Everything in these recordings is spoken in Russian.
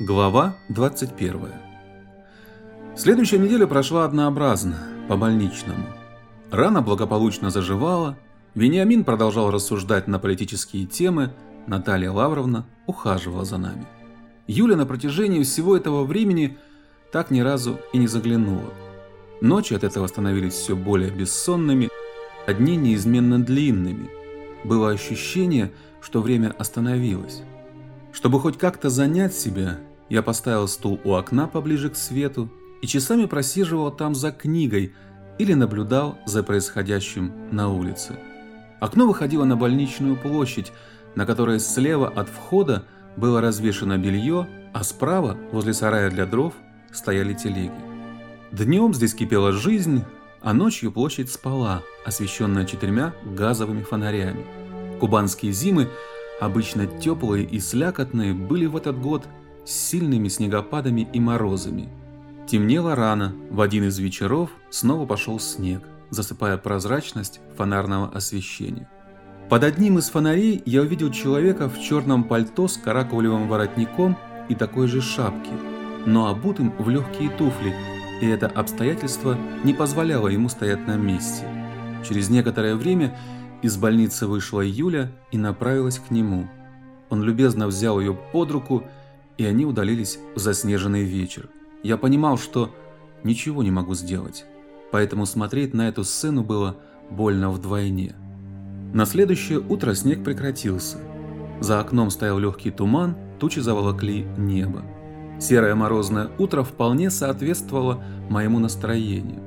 Глава 21. Следующая неделя прошла однообразно, по-больничному. Рана благополучно заживала, Вениамин продолжал рассуждать на политические темы, Наталья Лавровна ухаживала за нами. Юля на протяжении всего этого времени так ни разу и не заглянула. Ночи от этого становились все более бессонными, а дни неизменно длинными. Было ощущение, что время остановилось. Чтобы хоть как-то занять себя, я поставил стул у окна поближе к свету и часами просиживал там за книгой или наблюдал за происходящим на улице. Окно выходило на больничную площадь, на которой слева от входа было развешено белье, а справа, возле сарая для дров, стояли телеги. Днем здесь кипела жизнь, а ночью площадь спала, освещенная четырьмя газовыми фонарями. Кубанские зимы, обычно теплые и слякотные, были в этот год с сильными снегопадами и морозами. Темнело рано, в один из вечеров снова пошел снег, засыпая прозрачность фонарного освещения. Под одним из фонарей я увидел человека в черном пальто с каракулевым воротником и такой же шапке, но обутым в легкие туфли, и это обстоятельство не позволяло ему стоять на месте. Через некоторое время из больницы вышла Юля и направилась к нему. Он любезно взял ее под руку и они удалились в заснеженный вечер. Я понимал, что ничего не могу сделать, поэтому смотреть на эту сцену было больно вдвойне. На следующее утро снег прекратился. За окном стоял легкий туман, тучи заволокли небо. Серое морозное утро вполне соответствовало моему настроению.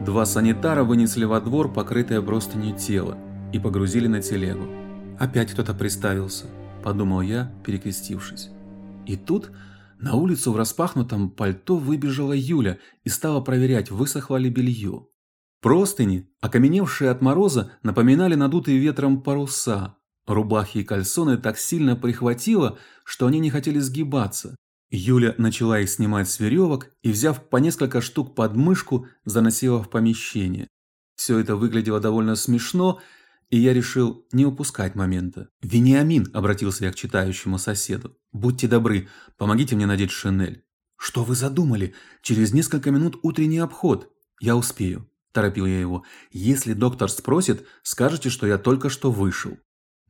Два санитара вынесли во двор покрытое простыней тело и погрузили на телегу. «Опять кто-то приставился», – подумал я, перекрестившись. И тут на улицу в распахнутом пальто выбежала Юля и стала проверять, высохло ли белье. Простыни, окаменевшие от мороза, напоминали надутые ветром паруса. Рубахи и кальсоны так сильно прихватило, что они не хотели сгибаться. Юля начала их снимать с веревок и, взяв по несколько штук под мышку, заносила в помещение. Все это выглядело довольно смешно, и я решил не упускать момента. «Вениамин», – обратился я к читающему соседу, – «будьте добры, помогите мне надеть шинель». «Что вы задумали? Через несколько минут утренний обход. Я успею», – торопил я его. «Если доктор спросит, скажете, что я только что вышел».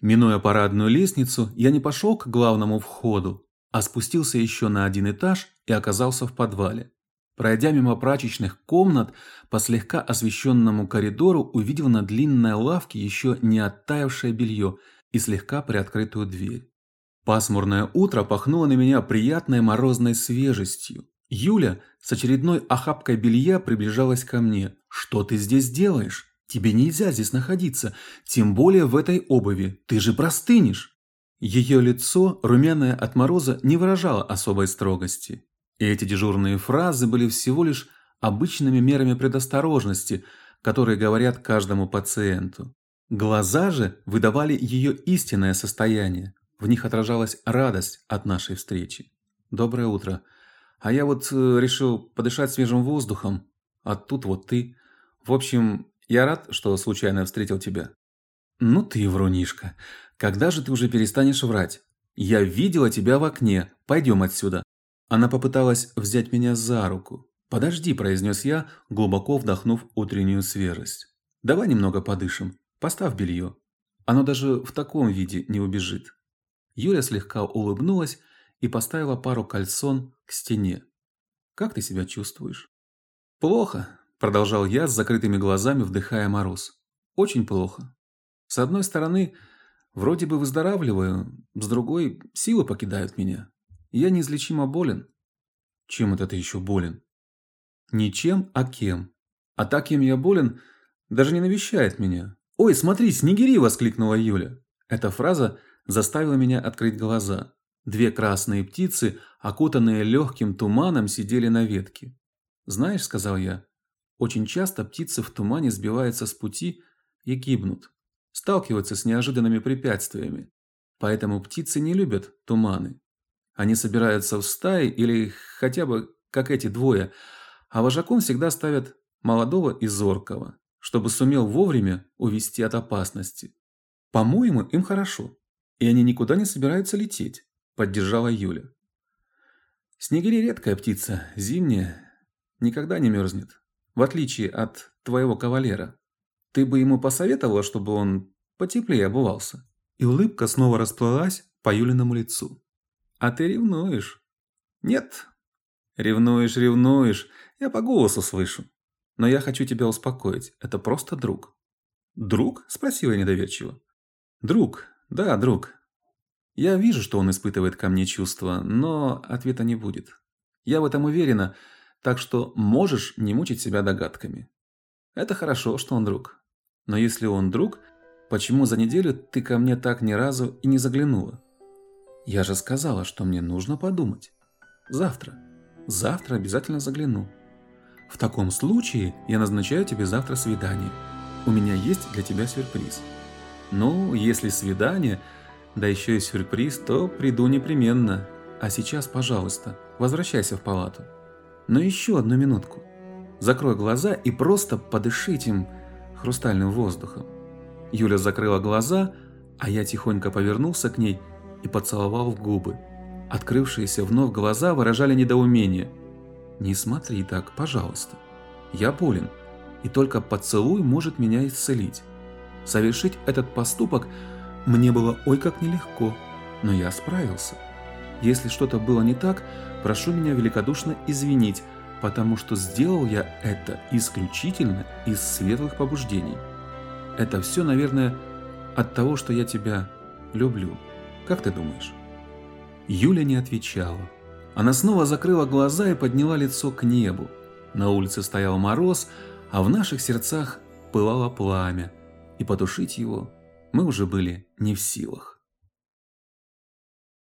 Минуя парадную лестницу, я не пошел к главному входу, а спустился еще на один этаж и оказался в подвале. Пройдя мимо прачечных комнат, по слегка освещенному коридору увидел на длинной лавке еще не оттаившее белье и слегка приоткрытую дверь. Пасмурное утро пахнуло на меня приятной морозной свежестью. Юля с очередной охапкой белья приближалась ко мне. «Что ты здесь делаешь? Тебе нельзя здесь находиться, тем более в этой обуви. Ты же простынешь!» Ее лицо, румяное от мороза, не выражало особой строгости. И эти дежурные фразы были всего лишь обычными мерами предосторожности, которые говорят каждому пациенту. Глаза же выдавали ее истинное состояние. В них отражалась радость от нашей встречи. Доброе утро. А я вот э, решил подышать свежим воздухом, а тут вот ты. В общем, я рад, что случайно встретил тебя. Ну ты врунишка. Когда же ты уже перестанешь врать? Я видела тебя в окне. Пойдем отсюда. Она попыталась взять меня за руку. «Подожди», – произнес я, глубоко вдохнув утреннюю свежесть. «Давай немного подышим. Поставь белье. Оно даже в таком виде не убежит». Юля слегка улыбнулась и поставила пару кальсон к стене. «Как ты себя чувствуешь?» «Плохо», – продолжал я с закрытыми глазами, вдыхая мороз. «Очень плохо. С одной стороны, вроде бы выздоравливаю, с другой, силы покидают меня. Я неизлечимо болен. Чем это ты еще болен? Ничем, а кем. А так, кем я болен, даже не навещает меня. «Ой, смотри, снегири!» – воскликнула Юля. Эта фраза заставила меня открыть глаза. Две красные птицы, окутанные легким туманом, сидели на ветке. «Знаешь», – сказал я, – «очень часто птицы в тумане сбиваются с пути и гибнут, сталкиваются с неожиданными препятствиями. Поэтому птицы не любят туманы. Они собираются в стаи или хотя бы как эти двое, а вожаком всегда ставят молодого и зоркого, чтобы сумел вовремя увести от опасности. По-моему, им хорошо, и они никуда не собираются лететь, поддержала Юля. Снегири редкая птица, зимняя, никогда не мерзнет, в отличие от твоего кавалера. Ты бы ему посоветовала, чтобы он потеплее обувался?» И улыбка снова расплылась по Юлиному лицу. «А ты ревнуешь?» «Нет». «Ревнуешь, ревнуешь, я по голосу слышу. Но я хочу тебя успокоить, это просто друг». «Друг?» – спросила я недоверчиво. «Друг, да, друг. Я вижу, что он испытывает ко мне чувства, но ответа не будет. Я в этом уверена, так что можешь не мучить себя догадками. Это хорошо, что он друг. Но если он друг, почему за неделю ты ко мне так ни разу и не заглянула? Я же сказала, что мне нужно подумать. Завтра. Завтра обязательно загляну. В таком случае я назначаю тебе завтра свидание. У меня есть для тебя сюрприз. Ну, если свидание, да еще и сюрприз, то приду непременно. А сейчас, пожалуйста, возвращайся в палату. Но еще одну минутку. Закрой глаза и просто подыши этим хрустальным воздухом. Юля закрыла глаза, а я тихонько повернулся к ней и поцеловал в губы. Открывшиеся вновь глаза выражали недоумение. «Не смотри так, пожалуйста. Я болен, и только поцелуй может меня исцелить. Совершить этот поступок мне было ой как нелегко, но я справился. Если что-то было не так, прошу меня великодушно извинить, потому что сделал я это исключительно из светлых побуждений. Это все, наверное, от того, что я тебя люблю. Как ты думаешь? Юля не отвечала. Она снова закрыла глаза и подняла лицо к небу. На улице стоял мороз, а в наших сердцах пылало пламя, и потушить его мы уже были не в силах.